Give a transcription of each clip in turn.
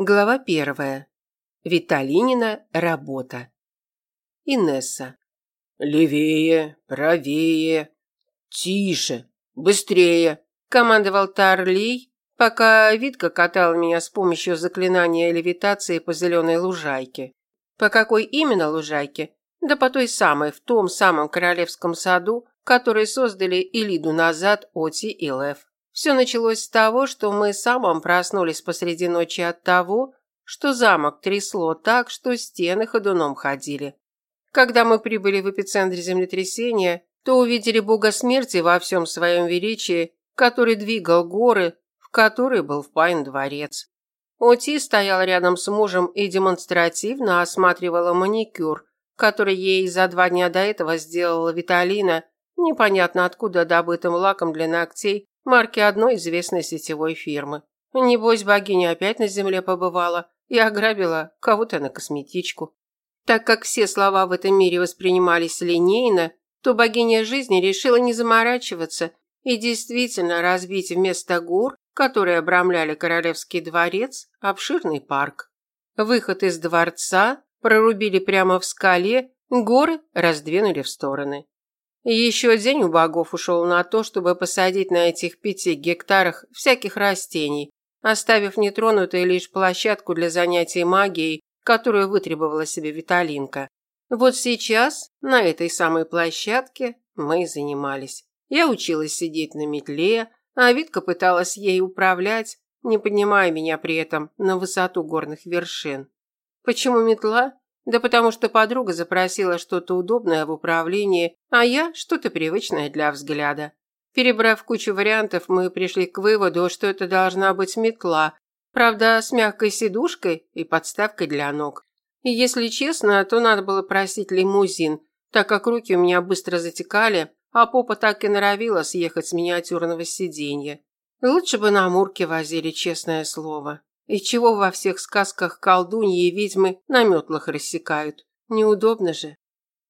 Глава первая. Виталинина работа. Инесса. «Левее, правее, тише, быстрее», – командовал Тарлей, пока Витка катал меня с помощью заклинания левитации по зеленой лужайке. По какой именно лужайке? Да по той самой, в том самом королевском саду, который создали Илиду назад Оти и Лев. Все началось с того, что мы с самым проснулись посреди ночи от того, что замок трясло так, что стены ходуном ходили. Когда мы прибыли в эпицентре землетрясения, то увидели бога смерти во всем своем величии, который двигал горы, в которые был впаян дворец. Оти стоял рядом с мужем и демонстративно осматривала маникюр, который ей за два дня до этого сделала Виталина, непонятно откуда добытым лаком для ногтей марки одной известной сетевой фирмы. Небось, богиня опять на земле побывала и ограбила кого-то на косметичку. Так как все слова в этом мире воспринимались линейно, то богиня жизни решила не заморачиваться и действительно разбить вместо гор, которые обрамляли королевский дворец, обширный парк. Выход из дворца прорубили прямо в скале, горы раздвинули в стороны. Еще день у богов ушел на то, чтобы посадить на этих пяти гектарах всяких растений, оставив нетронутой лишь площадку для занятий магией, которую вытребовала себе Виталинка. Вот сейчас на этой самой площадке мы и занимались. Я училась сидеть на метле, а Витка пыталась ей управлять, не поднимая меня при этом на высоту горных вершин. Почему метла? Да потому что подруга запросила что-то удобное в управлении, а я что-то привычное для взгляда. Перебрав кучу вариантов, мы пришли к выводу, что это должна быть метла, правда, с мягкой сидушкой и подставкой для ног. И если честно, то надо было просить лимузин, так как руки у меня быстро затекали, а попа так и норовила съехать с миниатюрного сиденья. Лучше бы на Амурке возили, честное слово. И чего во всех сказках колдуньи и ведьмы на метлах рассекают? Неудобно же.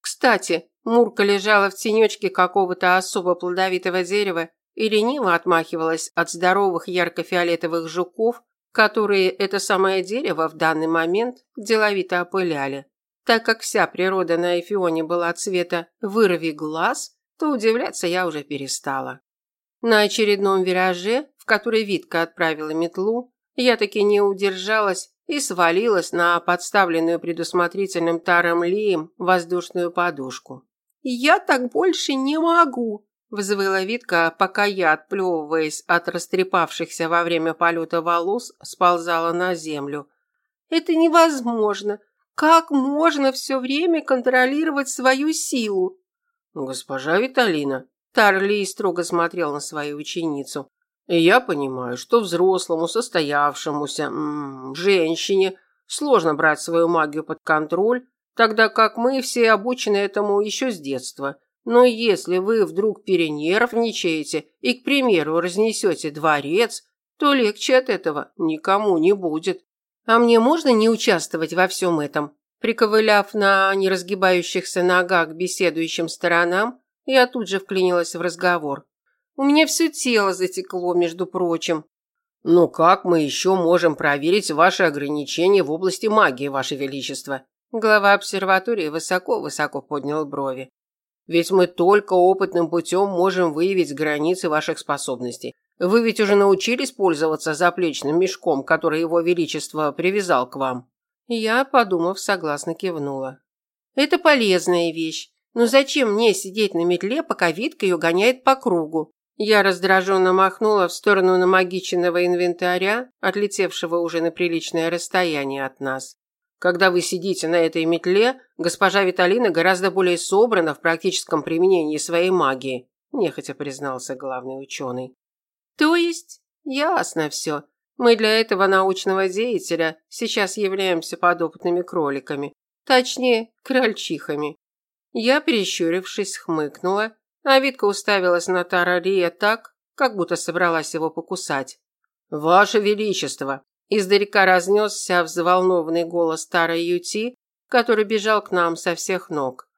Кстати, Мурка лежала в тенечке какого-то особо плодовитого дерева и лениво отмахивалась от здоровых ярко-фиолетовых жуков, которые это самое дерево в данный момент деловито опыляли. Так как вся природа на Эфионе была цвета «вырви глаз», то удивляться я уже перестала. На очередном вираже, в который Витка отправила метлу, я таки не удержалась и свалилась на подставленную предусмотрительным Таром Лием воздушную подушку. «Я так больше не могу!» – взвыла Витка, пока я, отплевываясь от растрепавшихся во время полета волос, сползала на землю. «Это невозможно! Как можно все время контролировать свою силу?» «Госпожа Виталина», – Тарли строго смотрел на свою ученицу, я понимаю, что взрослому, состоявшемуся м -м, женщине сложно брать свою магию под контроль, тогда как мы все обучены этому еще с детства. Но если вы вдруг перенервничаете и, к примеру, разнесете дворец, то легче от этого никому не будет. А мне можно не участвовать во всем этом? Приковыляв на неразгибающихся ногах беседующим сторонам, я тут же вклинилась в разговор. У меня все тело затекло, между прочим. Ну как мы еще можем проверить ваши ограничения в области магии, ваше величество? Глава обсерватории высоко-высоко поднял брови. Ведь мы только опытным путем можем выявить границы ваших способностей. Вы ведь уже научились пользоваться заплечным мешком, который его величество привязал к вам. Я, подумав, согласно кивнула. Это полезная вещь. Но зачем мне сидеть на метле, пока Витка ее гоняет по кругу? Я раздраженно махнула в сторону намагиченного инвентаря, отлетевшего уже на приличное расстояние от нас. Когда вы сидите на этой метле, госпожа Виталина гораздо более собрана в практическом применении своей магии, нехотя признался главный ученый. То есть, ясно все. Мы для этого научного деятеля сейчас являемся подопытными кроликами. Точнее, крольчихами. Я, прищурившись, хмыкнула а Витка уставилась на Тарария так, как будто собралась его покусать. «Ваше Величество!» Издалека разнесся взволнованный голос старой Юти, который бежал к нам со всех ног.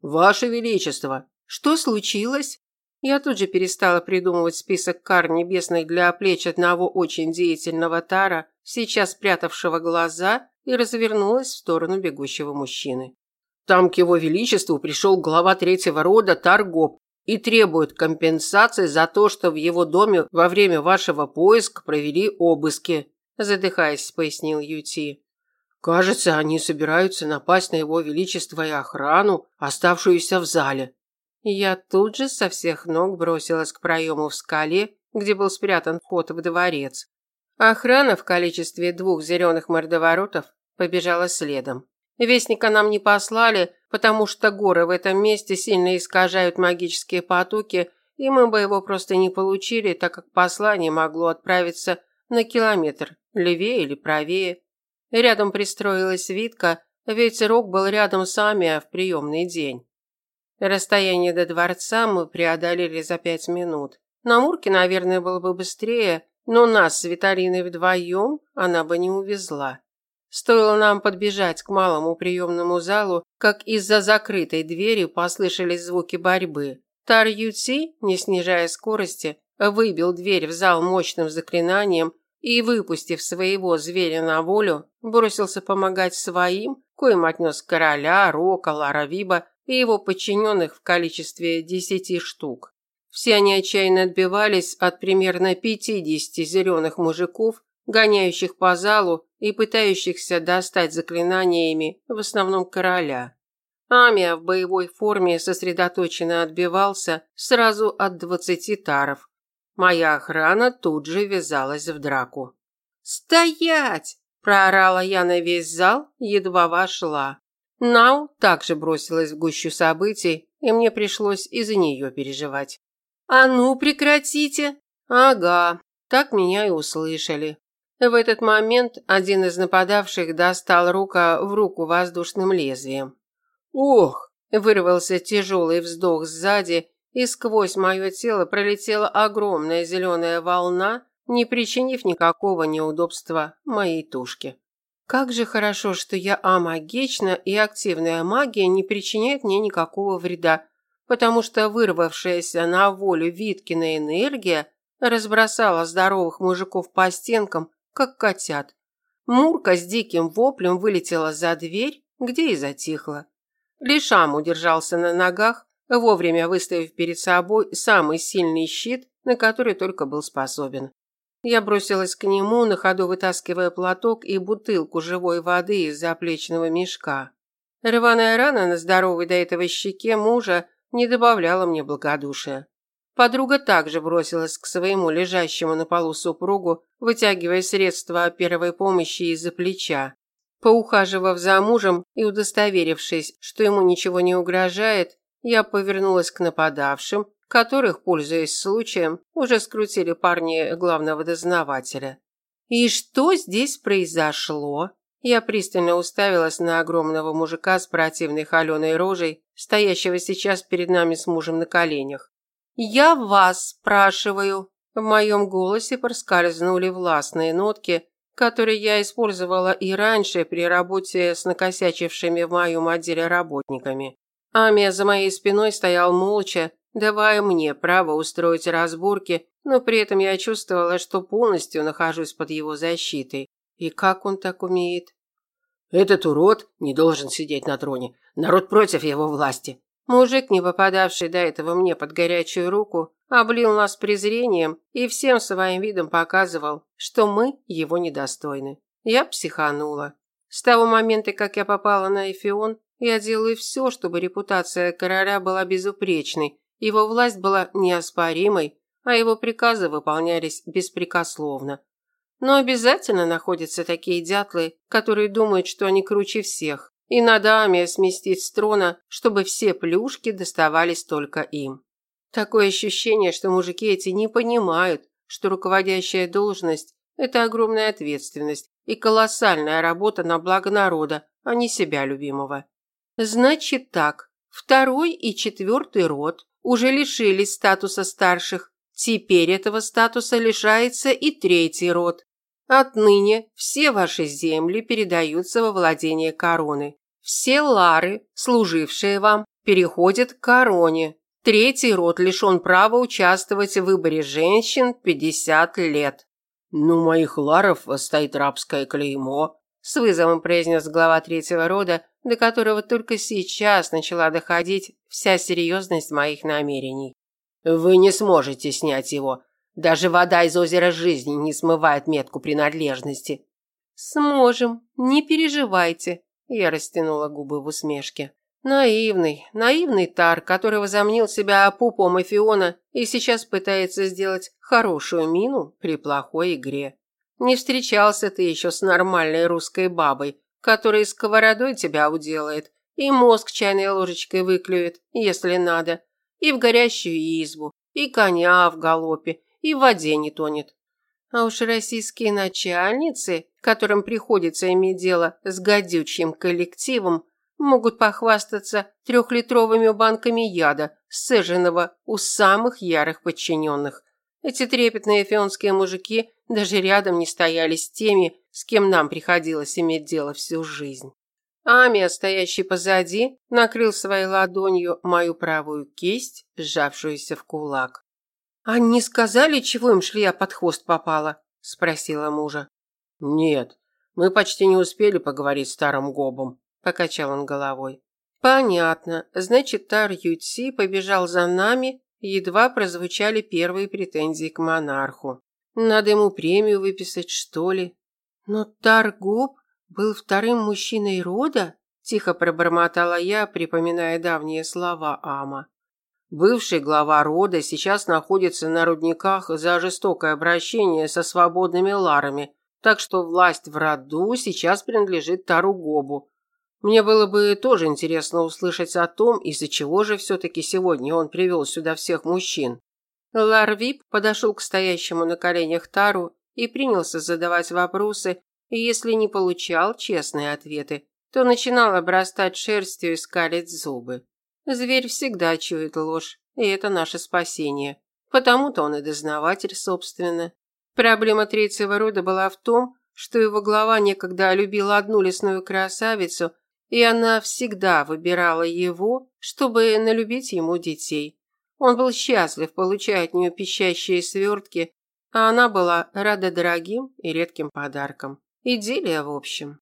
«Ваше Величество!» «Что случилось?» Я тут же перестала придумывать список кар небесных для плеч одного очень деятельного Тара сейчас прятавшего глаза, и развернулась в сторону бегущего мужчины. Там к его величеству пришел глава третьего рода Таргоп и требует компенсации за то, что в его доме во время вашего поиска провели обыски, задыхаясь, пояснил Юти. Кажется, они собираются напасть на его величество и охрану, оставшуюся в зале. Я тут же со всех ног бросилась к проему в скале, где был спрятан вход в дворец. Охрана в количестве двух зеленых мордоворотов побежала следом. Вестника нам не послали, потому что горы в этом месте сильно искажают магические потоки, и мы бы его просто не получили, так как послание могло отправиться на километр, левее или правее. Рядом пристроилась Витка, ведь Рок был рядом с Амиа в приемный день. Расстояние до дворца мы преодолели за пять минут. На Мурке, наверное, было бы быстрее, но нас с Виталиной вдвоем она бы не увезла. Стоило нам подбежать к малому приемному залу, как из-за закрытой двери послышались звуки борьбы. Тар Юци, не снижая скорости, выбил дверь в зал мощным заклинанием и, выпустив своего зверя на волю, бросился помогать своим, коим отнес короля, Рока, Ларавиба и его подчиненных в количестве десяти штук. Все они отчаянно отбивались от примерно пятидесяти зеленых мужиков, гоняющих по залу и пытающихся достать заклинаниями в основном короля. Амия в боевой форме сосредоточенно отбивался сразу от двадцати таров. Моя охрана тут же ввязалась в драку. «Стоять!» – проорала я на весь зал, едва вошла. Нау также бросилась в гущу событий, и мне пришлось из-за нее переживать. «А ну, прекратите!» «Ага, так меня и услышали. В этот момент один из нападавших достал рука в руку воздушным лезвием. «Ох!» – вырвался тяжелый вздох сзади, и сквозь мое тело пролетела огромная зеленая волна, не причинив никакого неудобства моей тушке. Как же хорошо, что я амагична, и активная магия не причиняет мне никакого вреда, потому что вырвавшаяся на волю Виткина энергия разбросала здоровых мужиков по стенкам, как котят. Мурка с диким воплем вылетела за дверь, где и затихла. Лишам удержался на ногах, вовремя выставив перед собой самый сильный щит, на который только был способен. Я бросилась к нему, на ходу вытаскивая платок и бутылку живой воды из заплечного мешка. Рваная рана на здоровой до этого щеке мужа не добавляла мне благодушия. Подруга также бросилась к своему лежащему на полу супругу, вытягивая средства первой помощи из-за плеча. Поухаживав за мужем и удостоверившись, что ему ничего не угрожает, я повернулась к нападавшим, которых, пользуясь случаем, уже скрутили парни главного дознавателя. И что здесь произошло? Я пристально уставилась на огромного мужика с противной холеной рожей, стоящего сейчас перед нами с мужем на коленях. «Я вас спрашиваю». В моем голосе проскользнули властные нотки, которые я использовала и раньше при работе с накосячившими в моем отделе работниками. Амия за моей спиной стоял молча, давая мне право устроить разборки, но при этом я чувствовала, что полностью нахожусь под его защитой. И как он так умеет? Этот урод не должен сидеть на троне. Народ против его власти. Мужик, не попадавший до этого мне под горячую руку, облил нас презрением и всем своим видом показывал, что мы его недостойны. Я психанула. С того момента, как я попала на Эфион, я делаю все, чтобы репутация короля была безупречной, его власть была неоспоримой, а его приказы выполнялись беспрекословно. Но обязательно находятся такие дятлы, которые думают, что они круче всех, и надо Амия сместить с трона, чтобы все плюшки доставались только им. Такое ощущение, что мужики эти не понимают, что руководящая должность – это огромная ответственность и колоссальная работа на благо народа, а не себя любимого. Значит так, второй и четвертый род уже лишились статуса старших, теперь этого статуса лишается и третий род. Отныне все ваши земли передаются во владение короны. Все лары, служившие вам, переходят к короне. Третий род лишен права участвовать в выборе женщин 50 лет. Ну, моих ларов стоит рабское клеймо, с вызовом произнес глава третьего рода, до которого только сейчас начала доходить вся серьезность моих намерений. Вы не сможете снять его. Даже вода из озера жизни не смывает метку принадлежности. Сможем, не переживайте, я растянула губы в усмешке. Наивный, наивный Тар, который возомнил себя пупом Эфиона и сейчас пытается сделать хорошую мину при плохой игре. Не встречался ты еще с нормальной русской бабой, которая сковородой тебя уделает и мозг чайной ложечкой выклюет, если надо, и в горящую избу, и коня в галопе, и в воде не тонет. А уж российские начальницы, которым приходится иметь дело с гадючим коллективом, могут похвастаться трехлитровыми банками яда, сцеженного у самых ярых подчиненных. Эти трепетные фионские мужики даже рядом не стояли с теми, с кем нам приходилось иметь дело всю жизнь. Амия, стоящий позади, накрыл своей ладонью мою правую кисть, сжавшуюся в кулак. «Они не сказали, чего им шлея под хвост попала?» – спросила мужа. «Нет, мы почти не успели поговорить с старым гобом», – покачал он головой. «Понятно. Значит, Тар Ютси побежал за нами, едва прозвучали первые претензии к монарху. Надо ему премию выписать, что ли? Но Тар Гоб был вторым мужчиной рода?» – тихо пробормотала я, припоминая давние слова Ама. Бывший глава рода сейчас находится на рудниках за жестокое обращение со свободными ларами, так что власть в роду сейчас принадлежит Тару Гобу. Мне было бы тоже интересно услышать о том, из-за чего же все-таки сегодня он привел сюда всех мужчин. Ларвип подошел к стоящему на коленях Тару и принялся задавать вопросы, и если не получал честные ответы, то начинал обрастать шерстью и скалить зубы. Зверь всегда чует ложь, и это наше спасение. Потому-то он и дознаватель, собственно. Проблема третьего рода была в том, что его глава некогда любил одну лесную красавицу, и она всегда выбирала его, чтобы налюбить ему детей. Он был счастлив, получая от нее пищащие свертки, а она была рада дорогим и редким подаркам. Идиллия, в общем.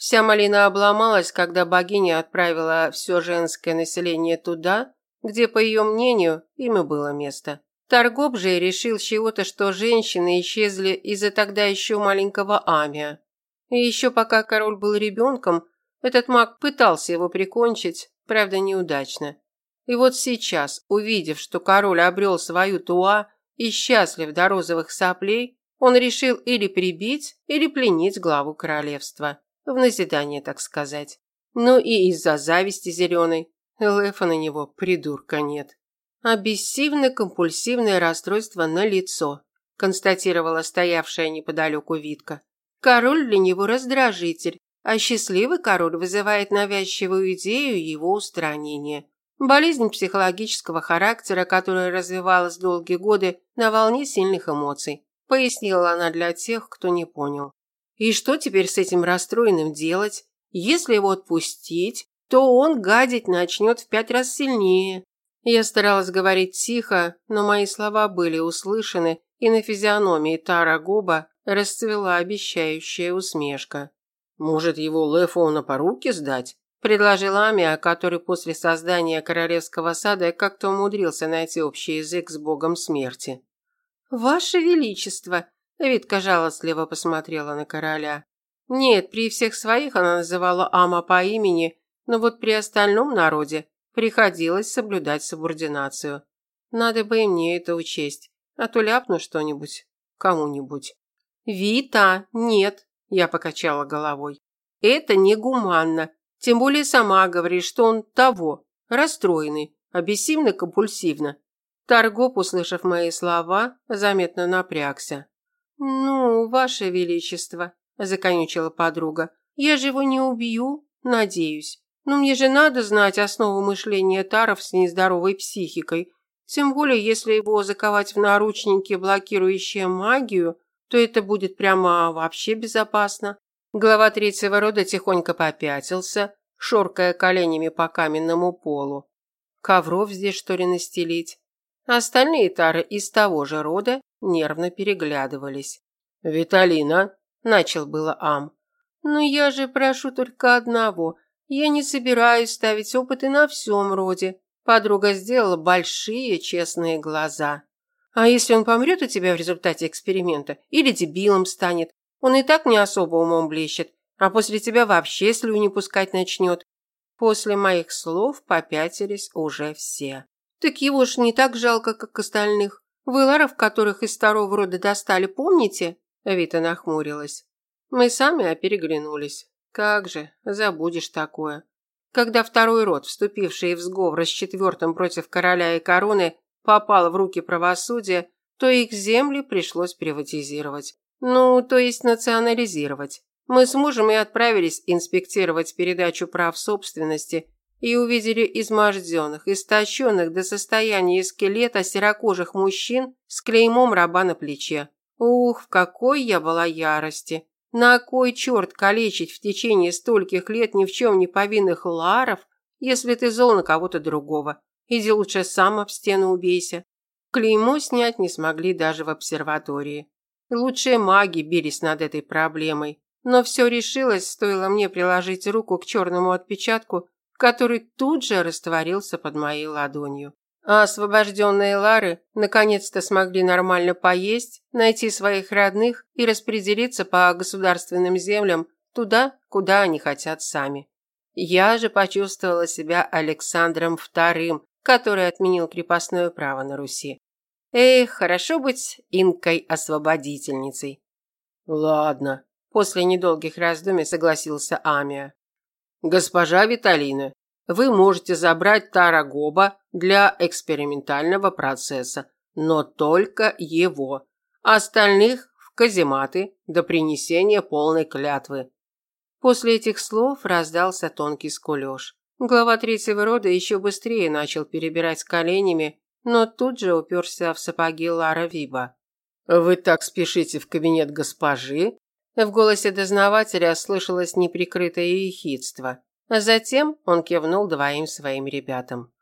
Вся малина обломалась, когда богиня отправила все женское население туда, где, по ее мнению, им и было место. Торгоп же решил чего-то, что женщины исчезли из-за тогда еще маленького Амия. И еще пока король был ребенком, этот маг пытался его прикончить, правда неудачно. И вот сейчас, увидев, что король обрел свою туа и счастлив до розовых соплей, он решил или прибить, или пленить главу королевства. В назидание, так сказать. Ну и из-за зависти зеленой. Лефа на него придурка нет. Обессивно-компульсивное расстройство на лицо, констатировала стоявшая неподалеку Витка. Король для него раздражитель, а счастливый король вызывает навязчивую идею его устранения. Болезнь психологического характера, которая развивалась долгие годы на волне сильных эмоций, пояснила она для тех, кто не понял. И что теперь с этим расстроенным делать? Если его отпустить, то он гадить начнет в пять раз сильнее. Я старалась говорить тихо, но мои слова были услышаны, и на физиономии Тара Гоба расцвела обещающая усмешка. «Может, его Лефу на поруки сдать?» – предложил Амия, который после создания Королевского сада как-то умудрился найти общий язык с богом смерти. «Ваше Величество!» Витка жалостливо посмотрела на короля. Нет, при всех своих она называла Ама по имени, но вот при остальном народе приходилось соблюдать субординацию. Надо бы и мне это учесть, а то ляпну что-нибудь кому-нибудь. «Вита, нет», – я покачала головой. «Это негуманно. Тем более сама говоришь, что он того, расстроенный, обессивно-компульсивно». Торгоп, услышав мои слова, заметно напрягся. «Ну, ваше величество», – законючила подруга, – «я же его не убью, надеюсь. Но мне же надо знать основу мышления таров с нездоровой психикой. Тем более, если его заковать в наручники, блокирующие магию, то это будет прямо вообще безопасно». Глава третьего рода тихонько попятился, шоркая коленями по каменному полу. Ковров здесь, что ли, настелить? Остальные тары из того же рода нервно переглядывались. «Виталина», – начал было Ам. «Но я же прошу только одного. Я не собираюсь ставить опыты на всем роде». Подруга сделала большие честные глаза. «А если он помрет у тебя в результате эксперимента? Или дебилом станет? Он и так не особо умом блещет, а после тебя вообще слюни пускать начнет». После моих слов попятились уже все. «Так его ж не так жалко, как остальных. Вы ларов, которых из второго рода достали, помните?» Вита нахмурилась. Мы сами переглянулись. Как же, забудешь такое. Когда второй род, вступивший в сговор с четвертым против короля и короны, попал в руки правосудия, то их земли пришлось приватизировать. Ну, то есть национализировать. Мы с мужем и отправились инспектировать передачу прав собственности и увидели изможденных, истощенных до состояния скелета серокожих мужчин с клеймом раба на плече. Ух, в какой я была ярости! На кой черт калечить в течение стольких лет ни в чем не повинных ларов, если ты зол на кого-то другого? Иди лучше сам об стену убейся. Клеймо снять не смогли даже в обсерватории. Лучшие маги бились над этой проблемой. Но все решилось, стоило мне приложить руку к черному отпечатку, который тут же растворился под моей ладонью. А освобожденные Лары наконец-то смогли нормально поесть, найти своих родных и распределиться по государственным землям туда, куда они хотят сами. Я же почувствовала себя Александром II, который отменил крепостное право на Руси. Эх, хорошо быть инкой-освободительницей. Ладно, после недолгих раздумий согласился Амия. Госпожа Виталина, вы можете забрать Тарагоба для экспериментального процесса, но только его. Остальных в казематы до принесения полной клятвы. После этих слов раздался тонкий скулёж. Глава третьего рода еще быстрее начал перебирать коленями, но тут же уперся в сапоги Лара Виба. «Вы так спешите в кабинет госпожи?» В голосе дознавателя слышалось неприкрытое ехидство. А затем он кивнул двоим своим ребятам.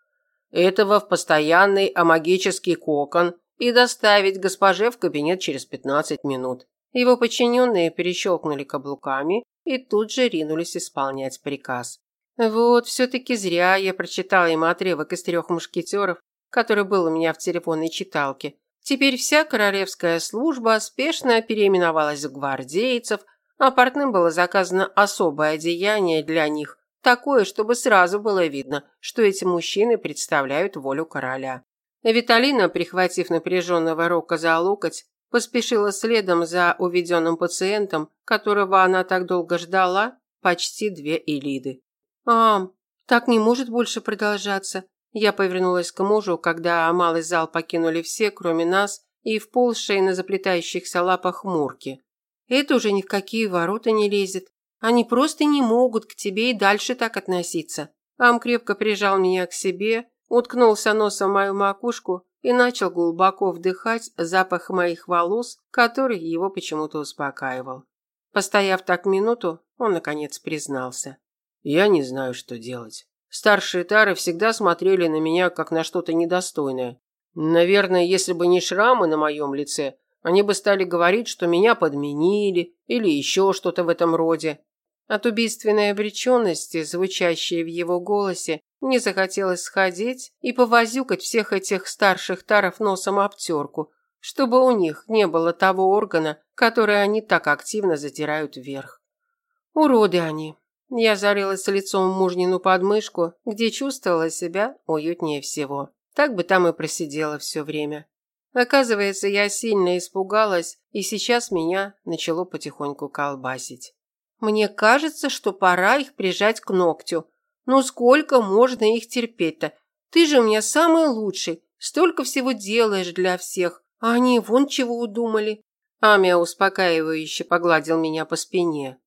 «Этого в постоянный амагический кокон и доставить госпоже в кабинет через 15 минут». Его подчиненные перещелкнули каблуками и тут же ринулись исполнять приказ. Вот, все-таки зря я прочитала ему отрывок из трех мушкетеров, который был у меня в телефонной читалке. Теперь вся королевская служба спешно переименовалась в гвардейцев, а портным было заказано особое одеяние для них, Такое, чтобы сразу было видно, что эти мужчины представляют волю короля. Виталина, прихватив напряженного Рока за локоть, поспешила следом за уведенным пациентом, которого она так долго ждала, почти две элиды. «Ам, так не может больше продолжаться». Я повернулась к мужу, когда малый зал покинули все, кроме нас, и вползшие на заплетающихся лапах Мурки. «Это уже ни в какие ворота не лезет. Они просто не могут к тебе и дальше так относиться. Ам крепко прижал меня к себе, уткнулся носом в мою макушку и начал глубоко вдыхать запах моих волос, который его почему-то успокаивал. Постояв так минуту, он наконец признался: "Я не знаю, что делать. Старшие тары всегда смотрели на меня как на что-то недостойное. Наверное, если бы не шрамы на моем лице, они бы стали говорить, что меня подменили или еще что-то в этом роде. От убийственной обреченности, звучащей в его голосе, не захотелось сходить и повозюкать всех этих старших таров носом обтерку, чтобы у них не было того органа, который они так активно затирают вверх. Уроды они. Я зарылась лицом в мужнину подмышку, где чувствовала себя уютнее всего. Так бы там и просидела все время. Оказывается, я сильно испугалась, и сейчас меня начало потихоньку колбасить. Мне кажется, что пора их прижать к ногтю. Ну сколько можно их терпеть-то? Ты же у меня самый лучший. Столько всего делаешь для всех. А они вон чего удумали. Амия успокаивающе погладил меня по спине.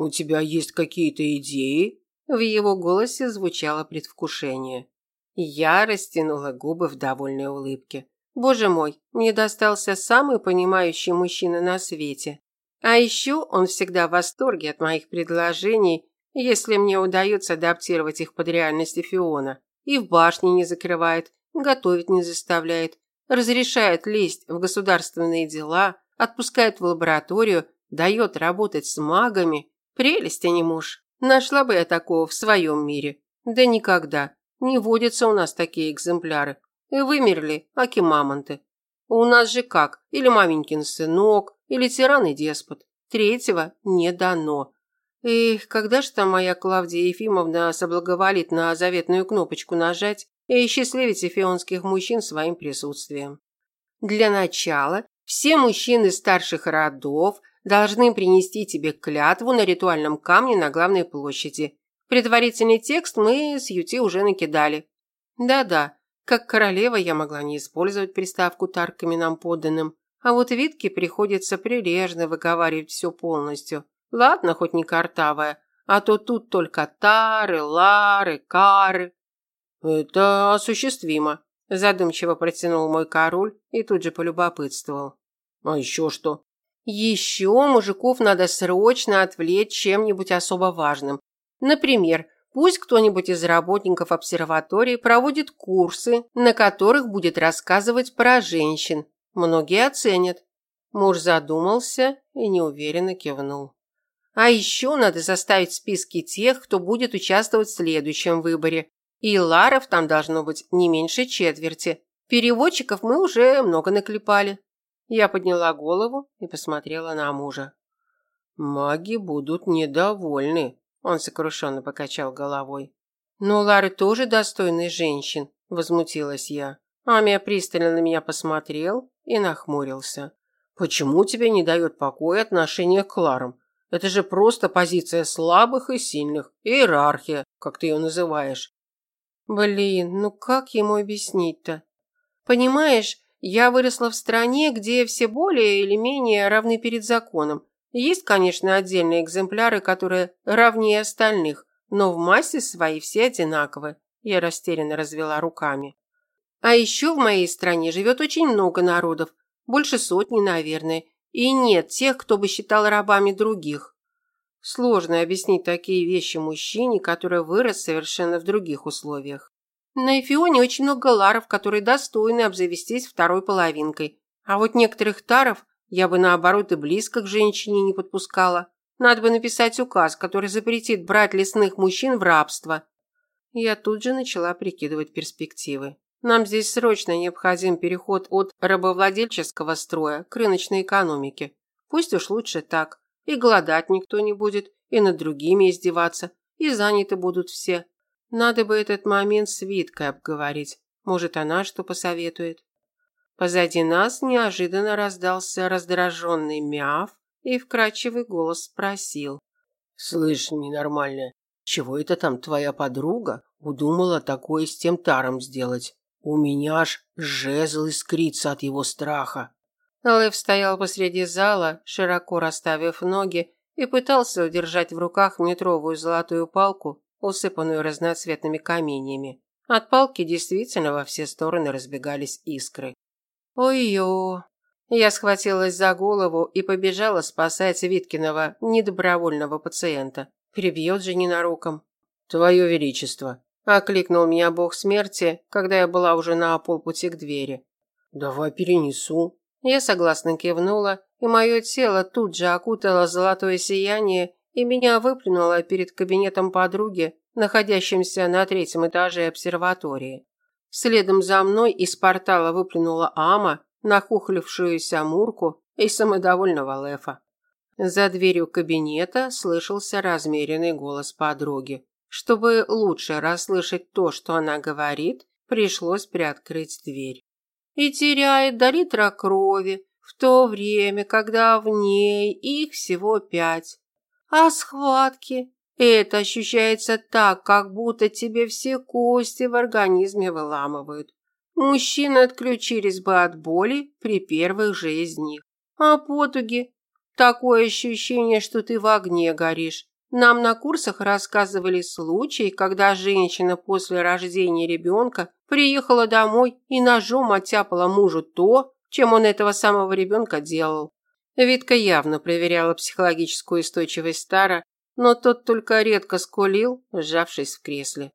У тебя есть какие-то идеи? В его голосе звучало предвкушение. Я растянула губы в довольной улыбке. Боже мой, мне достался самый понимающий мужчина на свете. А еще он всегда в восторге от моих предложений, если мне удается адаптировать их под реальность Фиона. И в башне не закрывает, готовить не заставляет, разрешает лезть в государственные дела, отпускает в лабораторию, дает работать с магами. Прелесть, а не муж. Нашла бы я такого в своем мире. Да никогда. Не водятся у нас такие экземпляры. И вымерли, аки мамонты. У нас же как? Или маменькин сынок, или тиран и деспот. Третьего не дано. Эх, когда же там моя Клавдия Ефимовна соблаговолит на заветную кнопочку нажать и счастливить эфионских мужчин своим присутствием? Для начала все мужчины старших родов должны принести тебе клятву на ритуальном камне на главной площади. Предварительный текст мы с Юти уже накидали. Да-да, как королева я могла не использовать приставку тарками нам подданным, а вот Витке приходится прилежно выговаривать все полностью. Ладно, хоть не картавая, а то тут только тары, лары, кары. Это осуществимо, задумчиво протянул мой король и тут же полюбопытствовал. А еще что? Еще мужиков надо срочно отвлечь чем-нибудь особо важным. Например, пусть кто-нибудь из работников обсерватории проводит курсы, на которых будет рассказывать про женщин. Многие оценят. Муж задумался и неуверенно кивнул. А еще надо составить списки тех, кто будет участвовать в следующем выборе. И ларов там должно быть не меньше четверти. Переводчиков мы уже много наклепали. Я подняла голову и посмотрела на мужа. «Маги будут недовольны», – он сокрушенно покачал головой. «Но Лары тоже достойны женщин», – возмутилась я. Амия пристально на меня посмотрел и нахмурился. «Почему тебе не дает покоя отношение к Ларам? Это же просто позиция слабых и сильных, иерархия, как ты ее называешь. Блин, ну как ему объяснить-то? Понимаешь, я выросла в стране, где все более или менее равны перед законом. Есть, конечно, отдельные экземпляры, которые равнее остальных, но в массе своей все одинаковы. Я растерянно развела руками. А еще в моей стране живет очень много народов, больше сотни, наверное, и нет тех, кто бы считал рабами других. Сложно объяснить такие вещи мужчине, который вырос совершенно в других условиях. На Эфионе очень много ларов, которые достойны обзавестись второй половинкой. А вот некоторых таров я бы наоборот и близко к женщине не подпускала. Надо бы написать указ, который запретит брать лесных мужчин в рабство. Я тут же начала прикидывать перспективы. Нам здесь срочно необходим переход от рабовладельческого строя к рыночной экономике. Пусть уж лучше так. И голодать никто не будет, и над другими издеваться, и заняты будут все. Надо бы этот момент с Виткой обговорить. Может, она что посоветует. Позади нас неожиданно раздался раздраженный мяв, и вкрадчивый голос спросил. «Слышь, ненормальная, чего это там твоя подруга удумала такое с тем таром сделать?» У меня аж жезл искрится от его страха. Лев стоял посреди зала, широко расставив ноги, и пытался удержать в руках метровую золотую палку, усыпанную разноцветными каменьями. От палки действительно во все стороны разбегались искры. Ой-ё! Я схватилась за голову и побежала спасать Виткиного недобровольного пациента. Перебьет же ненароком. «Твое Величество!» Окликнул меня бог смерти, когда я была уже на полпути к двери. «Давай перенесу». Я согласно кивнула, и мое тело тут же окутало золотое сияние, и меня выплюнуло перед кабинетом подруги, находящимся на третьем этаже обсерватории. Следом за мной из портала выплюнула Ама, нахухлившуюся Мурку и самодовольного Лефа. За дверью кабинета слышался размеренный голос подруги. Чтобы лучше расслышать то, что она говорит, пришлось приоткрыть дверь. И теряет до литра крови, в то время, когда в ней их всего пять. А схватки? Это ощущается так, как будто тебе все кости в организме выламывают. Мужчины отключились бы от боли при первых же из них. А потуги? Такое ощущение, что ты в огне горишь. Нам на курсах рассказывали случаи, когда женщина после рождения ребенка приехала домой и ножом оттяпала мужу то, чем он этого самого ребенка делал. Витка явно проверяла психологическую устойчивость Стара, но тот только редко скулил, сжавшись в кресле.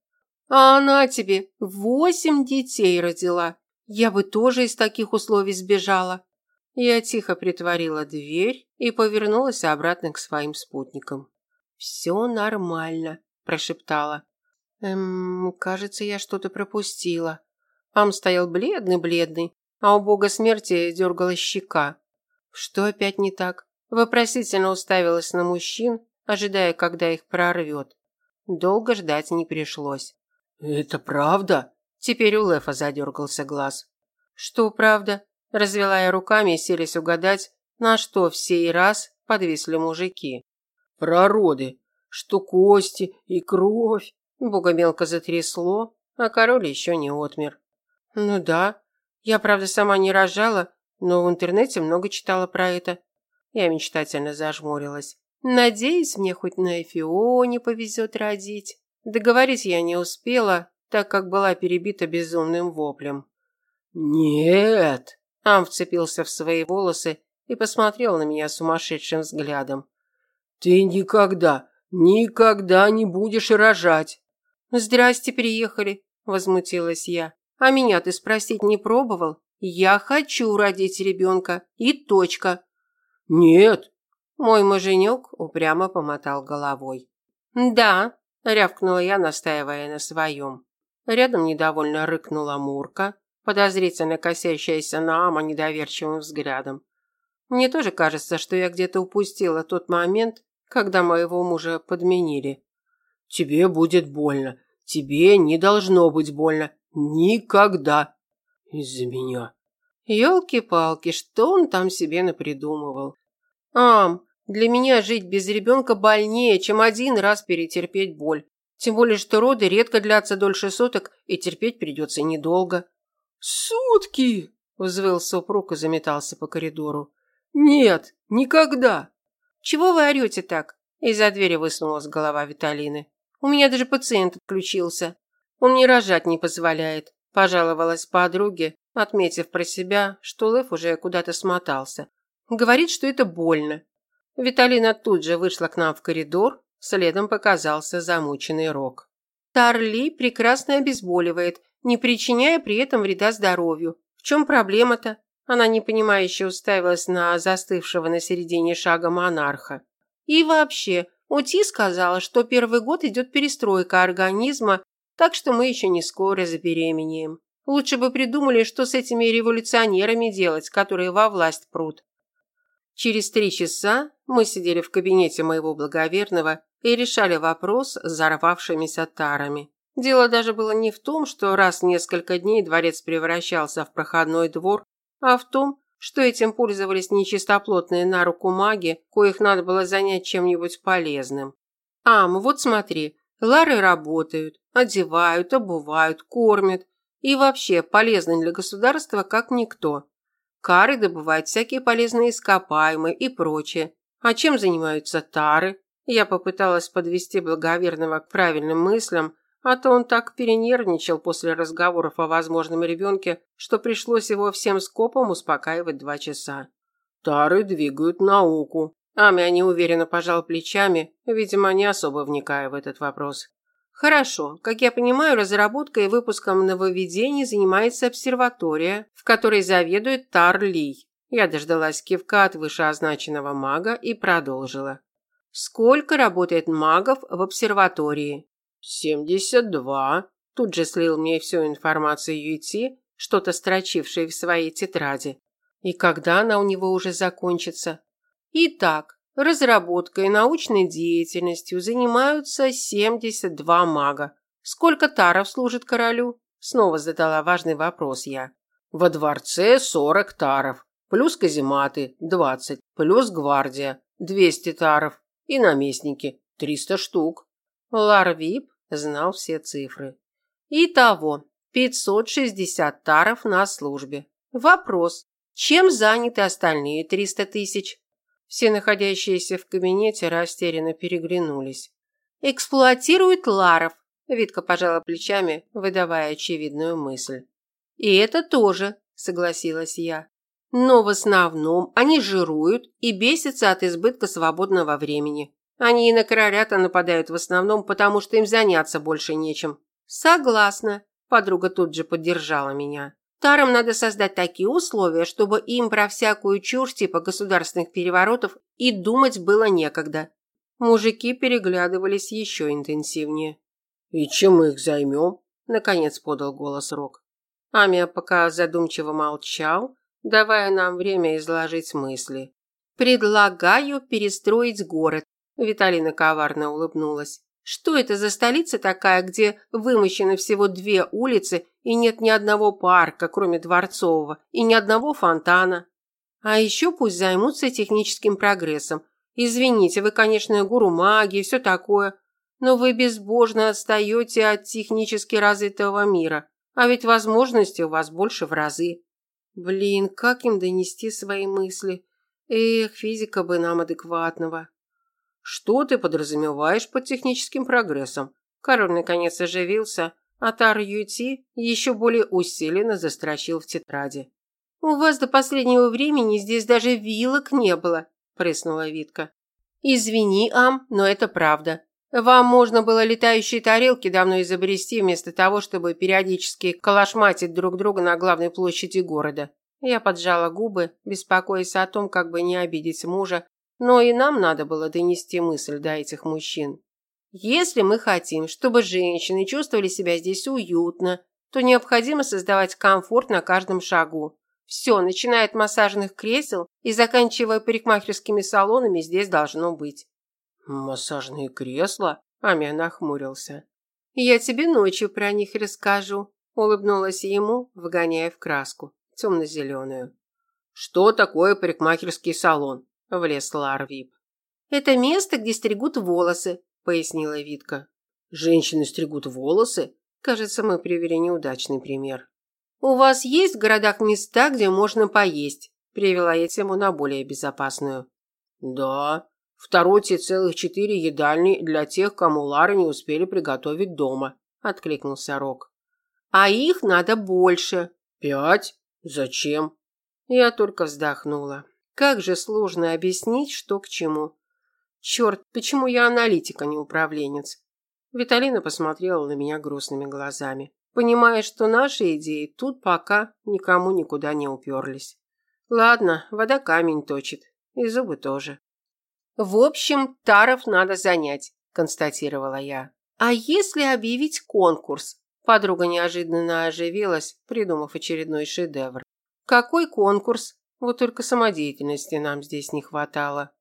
«А она тебе восемь детей родила. Я бы тоже из таких условий сбежала». Я тихо притворила дверь и повернулась обратно к своим спутникам. «Все нормально», – прошептала. «Эм, кажется, я что-то пропустила». Ам стоял бледный-бледный, а у бога смерти дергалась щека. Что опять не так? Вопросительно уставилась на мужчин, ожидая, когда их прорвет. Долго ждать не пришлось. «Это правда?» Теперь у Лефа задергался глаз. «Что правда?» Развела я руками и селись угадать, на что в сей раз подвисли мужики. «Про роды, что кости и кровь». Бога мелко затрясло, а король еще не отмер. «Ну да. Я, правда, сама не рожала, но в интернете много читала про это». Я мечтательно зажмурилась. «Надеюсь, мне хоть на Эфионе повезет родить». Договорить я не успела, так как была перебита безумным воплем. «Нет!» Ам вцепился в свои волосы и посмотрел на меня сумасшедшим взглядом. «Ты никогда, никогда не будешь рожать!» «Здрасте, приехали!» – возмутилась я. «А меня ты спросить не пробовал? Я хочу родить ребенка. И точка!» «Нет!» Мой муженек упрямо помотал головой. «Да!» – рявкнула я, настаивая на своем. Рядом недовольно рыкнула Мурка, подозрительно косящаяся на Ама недоверчивым взглядом. Мне тоже кажется, что я где-то упустила тот момент, когда моего мужа подменили. Тебе будет больно. Тебе не должно быть больно. Никогда. Из-за меня. Ёлки-палки, что он там себе напридумывал? Ам, для меня жить без ребенка больнее, чем один раз перетерпеть боль. Тем более, что роды редко длятся дольше суток, и терпеть придется недолго. «Сутки!» – взвыл супруг и заметался по коридору. «Нет, никогда!» «Чего вы орете так?» Из-за двери высунулась голова Виталины. «У меня даже пациент отключился. Он мне рожать не позволяет», – пожаловалась подруге, отметив про себя, что Лев уже куда-то смотался. «Говорит, что это больно». Виталина тут же вышла к нам в коридор, следом показался замученный Рок. Тарли прекрасно обезболивает, не причиняя при этом вреда здоровью. В чем проблема-то? Она непонимающе уставилась на застывшего на середине шага монарха. И вообще, УТИ сказала, что первый год идет перестройка организма, так что мы еще не скоро забеременеем. Лучше бы придумали, что с этими революционерами делать, которые во власть прут. Через три часа мы сидели в кабинете моего благоверного и решали вопрос с взорвавшимися тарами. Дело даже было не в том, что раз в несколько дней дворец превращался в проходной двор, а в том, что этим пользовались нечистоплотные на руку маги, коих надо было занять чем-нибудь полезным. Ам, вот смотри, лары работают, одевают, обувают, кормят и вообще полезны для государства как никто. Кары добывают всякие полезные ископаемые и прочее. А чем занимаются тары? Я попыталась подвести благоверного к правильным мыслям, а то он так перенервничал после разговоров о возможном ребенке, что пришлось его всем скопом успокаивать два часа. Тары двигают науку. Амя неуверенно пожал плечами, видимо, не особо вникая в этот вопрос. Хорошо. Как я понимаю, разработкой и выпуском нововведений занимается обсерватория, в которой заведует Тар Ли. Я дождалась кивка от вышеозначенного мага и продолжила. Сколько работает магов в обсерватории? «Семьдесят два», – тут же слил мне всю информацию Юйти, что-то строчивший в своей тетради. «И когда она у него уже закончится?» «Итак, разработкой и научной деятельностью занимаются 72 мага. Сколько таров служит королю?» Снова задала важный вопрос я. «Во дворце 40 таров, плюс казематы – 20, плюс гвардия – 200 таров и наместники – 300 штук». Ларвип знал все цифры. Итого, 560 таров на службе. Вопрос, чем заняты остальные 300 тысяч? Все находящиеся в кабинете растерянно переглянулись. Эксплуатирует ларов, Витка пожала плечами, выдавая очевидную мысль. И это тоже, согласилась я. Но в основном они жируют и бесятся от избытка свободного времени. Они и на короля-то нападают в основном, потому что им заняться больше нечем. Согласна. Подруга тут же поддержала меня. Тарам надо создать такие условия, чтобы им про всякую чушь типа государственных переворотов и думать было некогда. Мужики переглядывались еще интенсивнее. «И чем мы их займем?» – наконец подал голос Рок. Амия пока задумчиво молчал, давая нам время изложить мысли. «Предлагаю перестроить город», – Виталина коварно улыбнулась. «Что это за столица такая, где вымощены всего две улицы и нет ни одного парка, кроме Дворцового, и ни одного фонтана? А еще пусть займутся техническим прогрессом. Извините, вы, конечно, гуру магии и все такое, но вы безбожно отстаете от технически развитого мира, а ведь возможностей у вас больше в разы». Блин, как им донести свои мысли? Эх, физика бы нам адекватного. Что ты подразумеваешь под техническим прогрессом? Король наконец оживился, а Тар Юти еще более усиленно застрочил в тетради. «У вас до последнего времени здесь даже вилок не было», – прыснула Витка. «Извини, Ам, но это правда. Вам можно было летающие тарелки давно изобрести, вместо того, чтобы периодически калашматить друг друга на главной площади города. Я поджала губы, беспокоясь о том, как бы не обидеть мужа, но и нам надо было донести мысль до этих мужчин. Если мы хотим, чтобы женщины чувствовали себя здесь уютно, то необходимо создавать комфорт на каждом шагу. Все, начиная от массажных кресел и заканчивая парикмахерскими салонами, здесь должно быть. «Массажные кресла?» – Амия нахмурился. «Я тебе ночью про них расскажу», – улыбнулась ему, вгоняя в краску темно-зеленую. «Что такое парикмахерский салон?» – влез Ларвип. «Это место, где стригут волосы», – пояснила Витка. «Женщины стригут волосы?» Кажется, мы привели неудачный пример. «У вас есть в городах места, где можно поесть?» – привела я тему на более безопасную. «Да, в Тароте целых четыре едальни для тех, кому Лары не успели приготовить дома», – откликнулся Рок. «А их надо больше». «Пять? Зачем? Я только вздохнула. Как же сложно объяснить, что к чему. Черт, почему я аналитик, а не управленец? Виталина посмотрела на меня грустными глазами, понимая, что наши идеи тут пока никому никуда не уперлись. Ладно, вода камень точит, и зубы тоже. В общем, таров надо занять, констатировала я. А если объявить конкурс? Подруга неожиданно оживилась, придумав очередной шедевр. «Какой конкурс? Вот только самодеятельности нам здесь не хватало».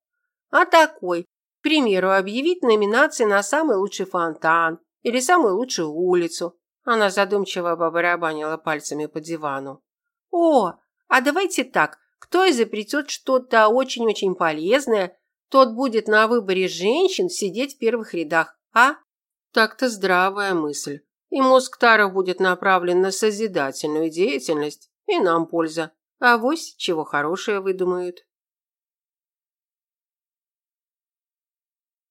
«А такой. К примеру, объявить номинации на самый лучший фонтан или самую лучшую улицу». Она задумчиво побарабанила пальцами по дивану. «О, а давайте так. Кто изобретет что-то очень-очень полезное, тот будет на выборе женщин сидеть в первых рядах, а?» Так-то здравая мысль и мозг Таров будет направлен на созидательную деятельность, и нам польза. А вось чего хорошее выдумают.